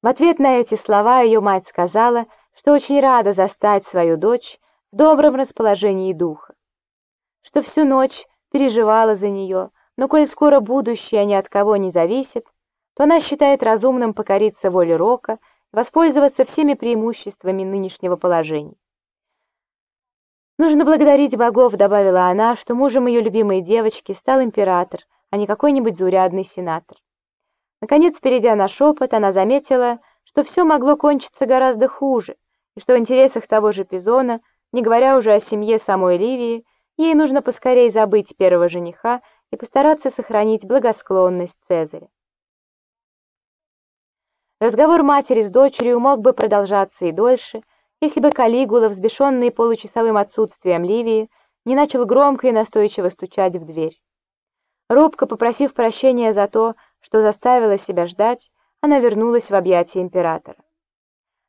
В ответ на эти слова ее мать сказала, что очень рада застать свою дочь в добром расположении духа, что всю ночь переживала за нее, но коль скоро будущее ни от кого не зависит, то она считает разумным покориться воле Рока и воспользоваться всеми преимуществами нынешнего положения. «Нужно благодарить богов», — добавила она, что мужем ее любимой девочки стал император, а не какой-нибудь заурядный сенатор. Наконец, перейдя на шепот, она заметила, что все могло кончиться гораздо хуже, и что в интересах того же Пизона, не говоря уже о семье самой Ливии, ей нужно поскорее забыть первого жениха и постараться сохранить благосклонность Цезаря. Разговор матери с дочерью мог бы продолжаться и дольше, если бы Калигула, взбешенный получасовым отсутствием Ливии, не начал громко и настойчиво стучать в дверь. Робко попросив прощения за то, что заставила себя ждать, она вернулась в объятия императора.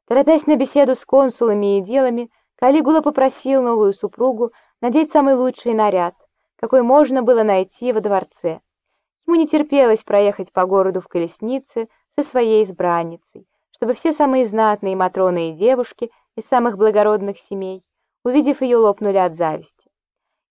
Торопясь на беседу с консулами и делами, Калигула попросил новую супругу надеть самый лучший наряд, какой можно было найти во дворце. Ему не терпелось проехать по городу в колеснице со своей избранницей, чтобы все самые знатные матроны и девушки из самых благородных семей, увидев ее, лопнули от зависти.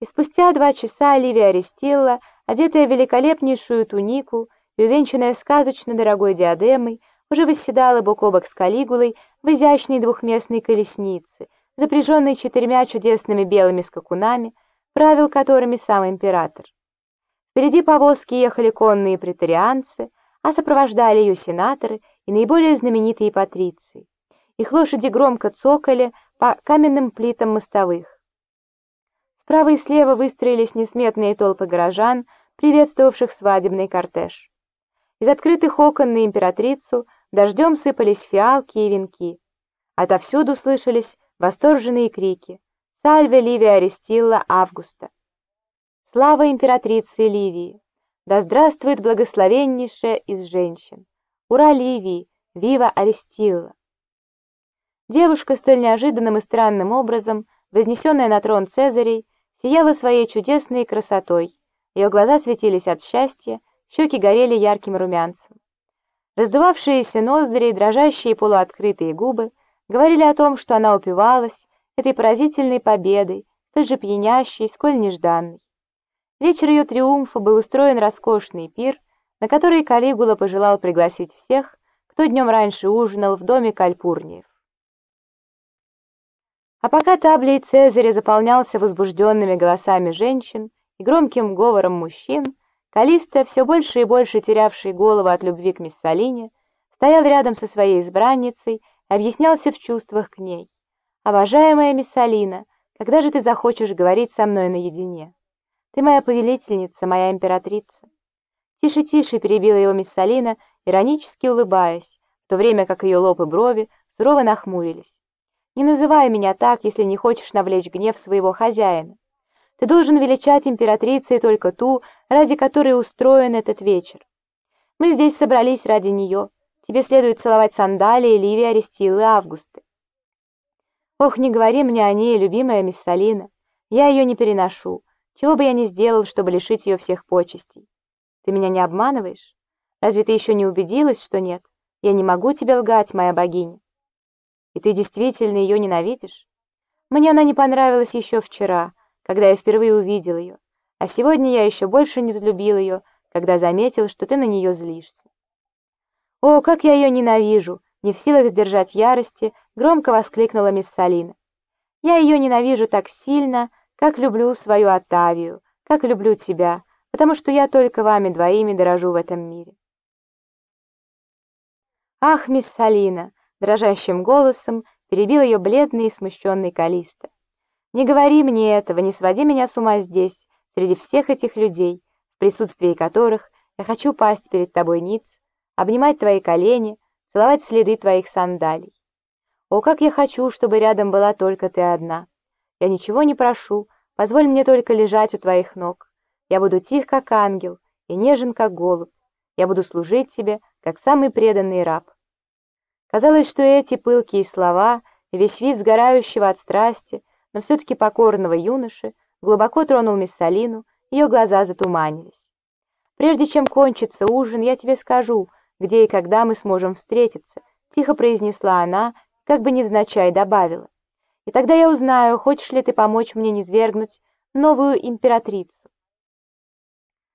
И спустя два часа Оливия Арестилла, одетая в великолепнейшую тунику и увенчанная сказочно дорогой диадемой, уже восседала бок о бок с Калигулой в изящной двухместной колеснице, запряженной четырьмя чудесными белыми скакунами, правил которыми сам император. Впереди повозки ехали конные претарианцы, а сопровождали ее сенаторы и наиболее знаменитые патриции. Их лошади громко цокали по каменным плитам мостовых. Справа и слева выстроились несметные толпы горожан, приветствовавших свадебный кортеж. Из открытых окон на императрицу дождем сыпались фиалки и венки. Отовсюду слышались восторженные крики «Сальве Ливия Арестилла Августа!» Слава императрице Ливии! Да здравствует благословеннейшая из женщин! Ура Ливии! Вива Арестилла! Девушка столь неожиданным и странным образом, вознесенная на трон Цезарей, сияла своей чудесной красотой, ее глаза светились от счастья, щеки горели ярким румянцем. Раздувавшиеся ноздри и дрожащие полуоткрытые губы говорили о том, что она упивалась этой поразительной победой, столь же пьянящей, сколь нежданной. Вечер ее триумфа был устроен роскошный пир, на который Калигула пожелал пригласить всех, кто днем раньше ужинал в доме Кальпурниев. А пока таблей Цезаря заполнялся возбужденными голосами женщин и громким говором мужчин, Калиста, все больше и больше терявший голову от любви к Миссалине, стоял рядом со своей избранницей объяснялся в чувствах к ней. «Обожаемая Миссалина, когда же ты захочешь говорить со мной наедине? Ты моя повелительница, моя императрица». «Тише, тише», — перебила его Миссалина, иронически улыбаясь, в то время как ее лоб и брови сурово нахмурились. «Не называй меня так, если не хочешь навлечь гнев своего хозяина. Ты должен величать императрицей только ту, ради которой устроен этот вечер. Мы здесь собрались ради нее. Тебе следует целовать сандалии Ливии Арестилы Августы. Ох, не говори мне о ней, любимая мисс Салина. Я ее не переношу. Чего бы я ни сделал, чтобы лишить ее всех почестей. Ты меня не обманываешь? Разве ты еще не убедилась, что нет? Я не могу тебе лгать, моя богиня. И ты действительно ее ненавидишь? Мне она не понравилась еще вчера, когда я впервые увидел ее, а сегодня я еще больше не взлюбил ее, когда заметил, что ты на нее злишься. О, как я ее ненавижу! Не в силах сдержать ярости, громко воскликнула мисс Салина. Я ее ненавижу так сильно, как люблю свою Оттавию, как люблю тебя, потому что я только вами двоими дорожу в этом мире. Ах, мисс Салина! Дрожащим голосом перебил ее бледный и смущенный Калиста. Не говори мне этого, не своди меня с ума здесь, среди всех этих людей, в присутствии которых я хочу пасть перед тобой ниц, обнимать твои колени, целовать следы твоих сандалий. О, как я хочу, чтобы рядом была только ты одна. Я ничего не прошу, позволь мне только лежать у твоих ног. Я буду тих, как ангел, и нежен, как голубь. Я буду служить тебе, как самый преданный раб. Казалось, что эти пылкие слова весь вид сгорающего от страсти но все-таки покорного юноши глубоко тронул Миссалину, ее глаза затуманились. «Прежде чем кончится ужин, я тебе скажу, где и когда мы сможем встретиться», — тихо произнесла она, как бы невзначай добавила. «И тогда я узнаю, хочешь ли ты помочь мне низвергнуть новую императрицу».